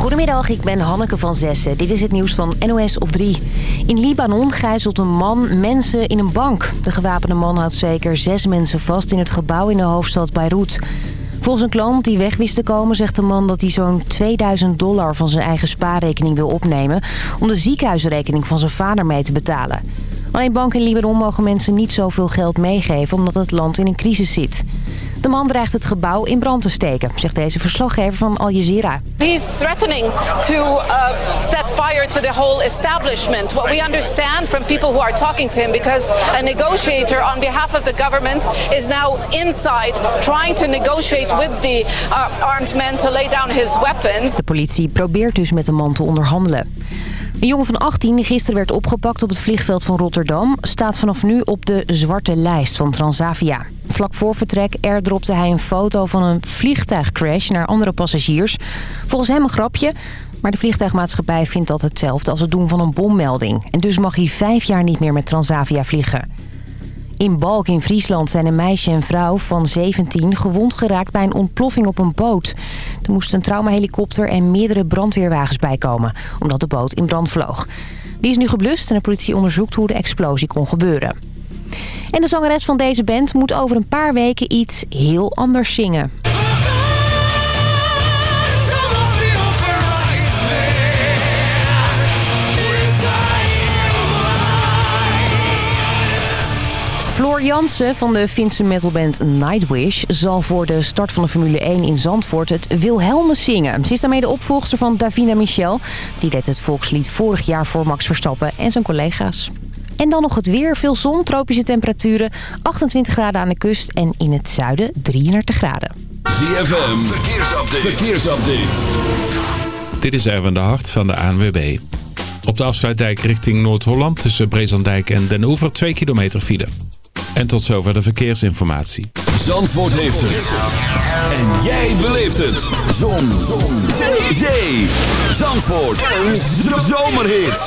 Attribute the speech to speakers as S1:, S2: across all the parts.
S1: Goedemiddag, ik ben Hanneke van Zessen. Dit is het nieuws van NOS op 3. In Libanon gijzelt een man mensen in een bank. De gewapende man houdt zeker zes mensen vast in het gebouw in de hoofdstad Beirut. Volgens een klant die weg wist te komen zegt de man dat hij zo'n 2000 dollar van zijn eigen spaarrekening wil opnemen... om de ziekenhuisrekening van zijn vader mee te betalen. Alleen banken in Libanon mogen mensen niet zoveel geld meegeven omdat het land in een crisis zit. De man dreigt het gebouw in brand te steken, zegt deze verslaggever van Al Jazeera.
S2: He's threatening to uh, set fire to the whole establishment. What we understand from people who are talking to him, because a negotiator on behalf of the government is now inside trying to negotiate with the uh, armed men to lay down his weapons.
S1: De politie probeert dus met de man te onderhandelen. Een jongen van 18 die gisteren werd opgepakt op het vliegveld van Rotterdam... staat vanaf nu op de zwarte lijst van Transavia. Vlak voor vertrek airdropte hij een foto van een vliegtuigcrash naar andere passagiers. Volgens hem een grapje, maar de vliegtuigmaatschappij vindt dat hetzelfde als het doen van een bommelding. En dus mag hij vijf jaar niet meer met Transavia vliegen. In Balk in Friesland zijn een meisje en vrouw van 17 gewond geraakt bij een ontploffing op een boot. Er moest een traumahelikopter en meerdere brandweerwagens bijkomen, omdat de boot in brand vloog. Die is nu geblust en de politie onderzoekt hoe de explosie kon gebeuren. En de zangeres van deze band moet over een paar weken iets heel anders zingen. Jansen van de Finse metalband Nightwish... zal voor de start van de Formule 1 in Zandvoort het Wilhelmus zingen. Ze is daarmee de opvolgster van Davina Michel. Die deed het volkslied vorig jaar voor Max Verstappen en zijn collega's. En dan nog het weer. Veel zon, tropische temperaturen. 28 graden aan de kust en in het zuiden 33 graden.
S3: ZFM, verkeersupdate. verkeersupdate. Dit is Erwin de Hart van de ANWB. Op de afsluitdijk richting Noord-Holland tussen Brezandijk en Den Oever 2 kilometer file. En tot zover de verkeersinformatie.
S4: Zandvoort heeft het. En jij beleeft het. Zon. Zon. Zee. Zee. Zandvoort. Een zomerhit.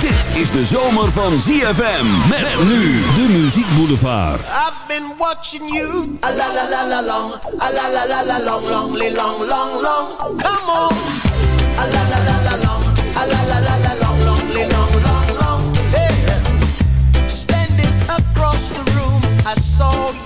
S4: Dit is de zomer van ZFM. Met nu de Muziek Boulevard.
S5: I've been watching you. A la la la la long. A la la la la long, long, long, long, long. Come on. A la la la la long. A la la la
S6: soul.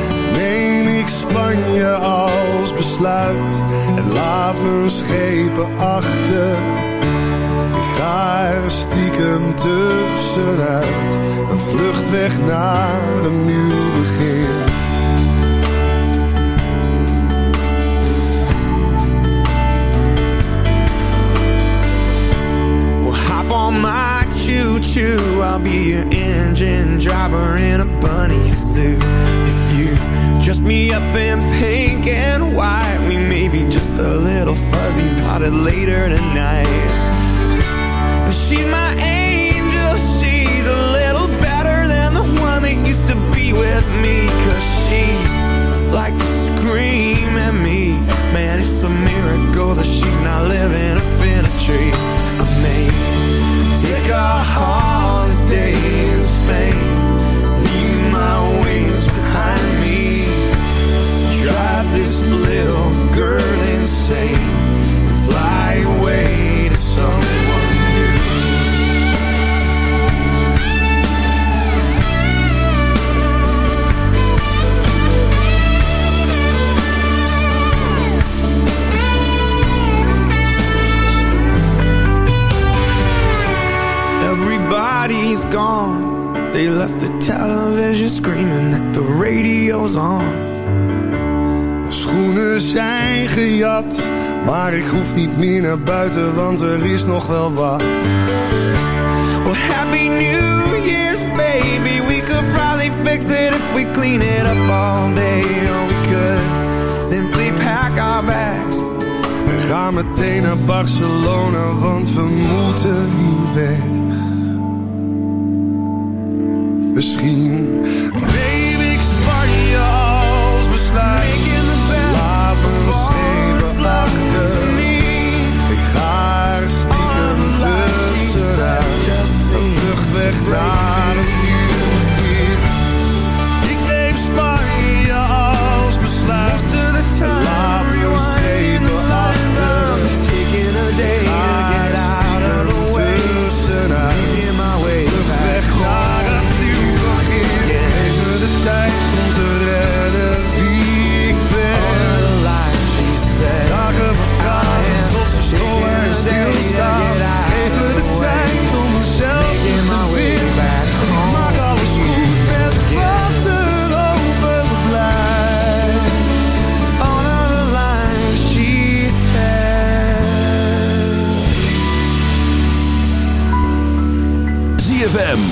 S7: Spanje als besluit en laat mijn schepen achter. Ik ga er stiekem tussenuit, een vlucht weg naar een nieuw begin.
S8: Choo-choo. I'll be your engine driver in a bunny suit. If you dress me up in pink and white, we may be just a little fuzzy potted later tonight. She's my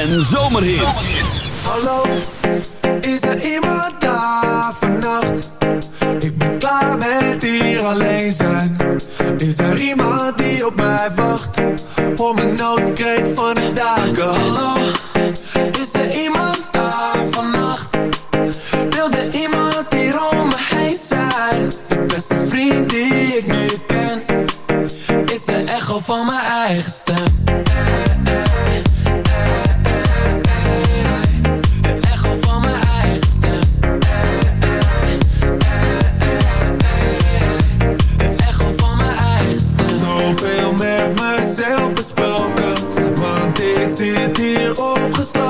S4: En zomerhits.
S9: The superstar.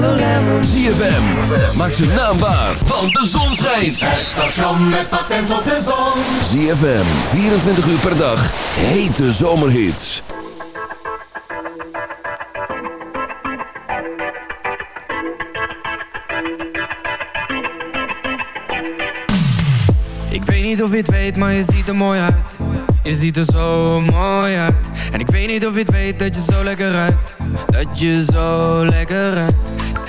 S9: just a yellow lemon
S4: ZFM, maak zijn naam waar, want de zon schijnt.
S5: Het station met patent op de zon.
S4: ZFM, 24 uur per dag, hete zomerhits.
S10: Ik weet niet of je het weet, maar je ziet er mooi uit Je ziet er zo mooi uit En ik weet niet of je het weet dat je zo lekker ruikt Dat je zo lekker ruikt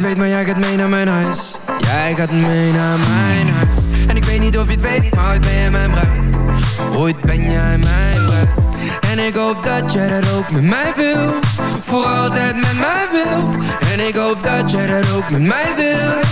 S10: maar jij gaat mee naar mijn huis. Jij gaat mee naar mijn huis. En ik weet niet of je het weet, maar ooit ben jij mijn bruid Ooit ben jij mijn bruid En ik hoop dat jij dat ook met mij wil. Voor altijd met mij wil. En ik hoop dat jij dat ook met mij wil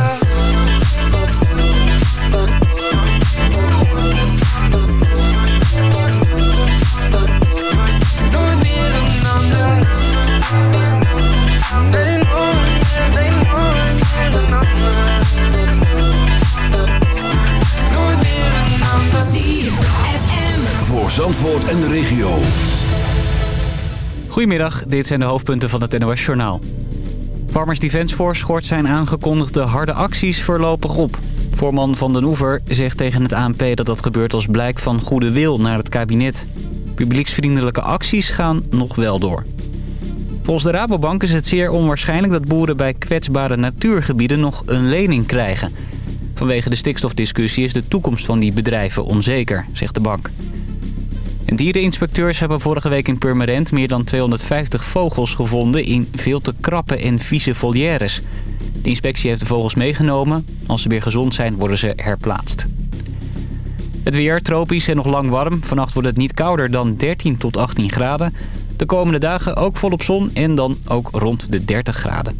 S4: regio.
S11: Goedemiddag, dit zijn de hoofdpunten van het NOS Journaal. Farmers Defence Force schort zijn aangekondigde harde acties voorlopig op. Voorman van den Oever zegt tegen het ANP dat dat gebeurt als blijk van goede wil naar het kabinet. Publieksvriendelijke acties gaan nog wel door. Volgens de Rabobank is het zeer onwaarschijnlijk dat boeren bij kwetsbare natuurgebieden nog een lening krijgen. Vanwege de stikstofdiscussie is de toekomst van die bedrijven onzeker, zegt de bank. En diereninspecteurs hebben vorige week in Purmerend meer dan 250 vogels gevonden in veel te krappe en vieze volières. De inspectie heeft de vogels meegenomen. Als ze weer gezond zijn, worden ze herplaatst. Het weer tropisch en nog lang warm. Vannacht wordt het niet kouder dan 13 tot 18 graden. De komende dagen ook volop zon en dan ook rond de 30 graden.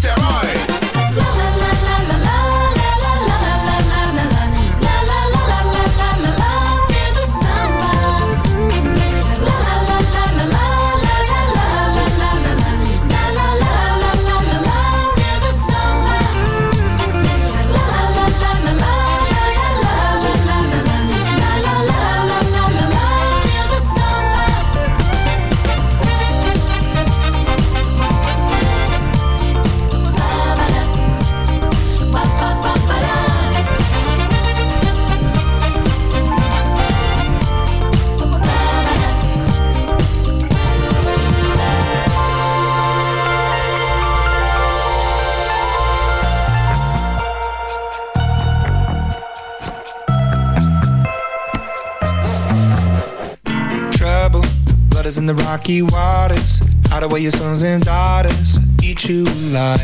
S12: rocky waters Hide away your sons and daughters Eat you alive.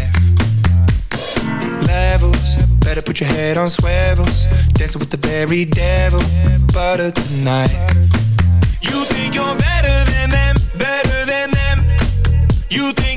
S12: Levels Better put your head on swivels. Dancing with the very devil Butter tonight. You think you're better than them Better than them. You think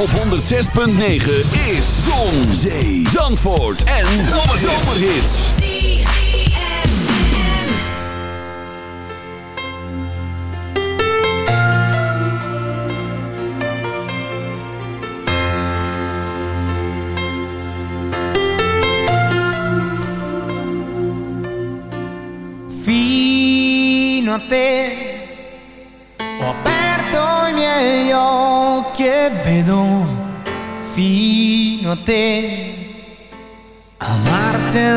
S4: Op 106.9 is Zon, Zee, Zandvoort en Zomerhits.
S13: Fino a te vedo fino a te. Amarti è